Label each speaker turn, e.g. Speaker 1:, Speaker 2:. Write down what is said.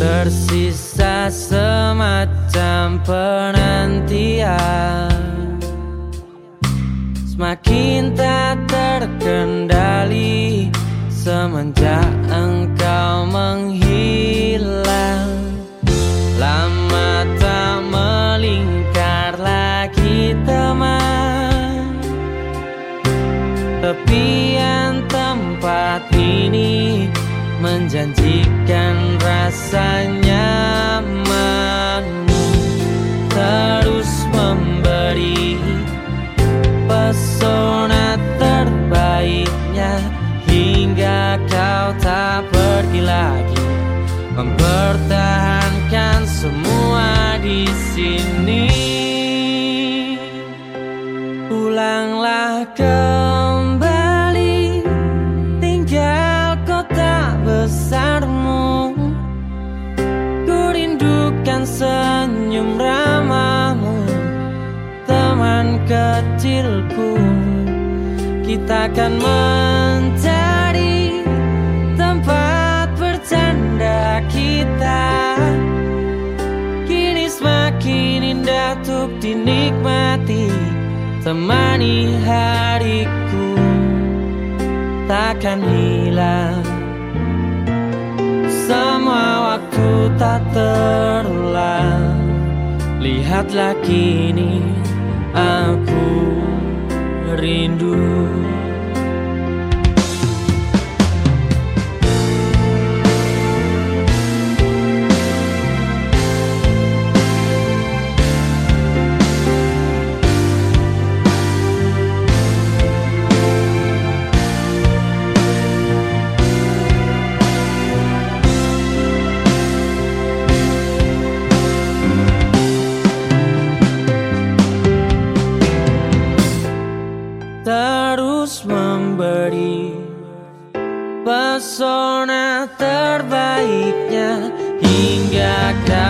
Speaker 1: Tersisa semacam penantian. Semakin tak terkendali Semenjak engkau menghilang. Lama tak melingkar lagi teman. Tepian tempat ini Menjanjikan rasa kau tak pergi lagi Mempertahankan semua di sini. Pulanglah kembali Tinggal kota besarmu. Ku rindukan senyum ramahmu Teman kecilku. Kita akan mencari semakin indah dinikmati Temani hariku. Takkan hilang. Semua waktu tak terulang. Lihatlah kini aku rindu memberi pesona terbaiknya hingga kau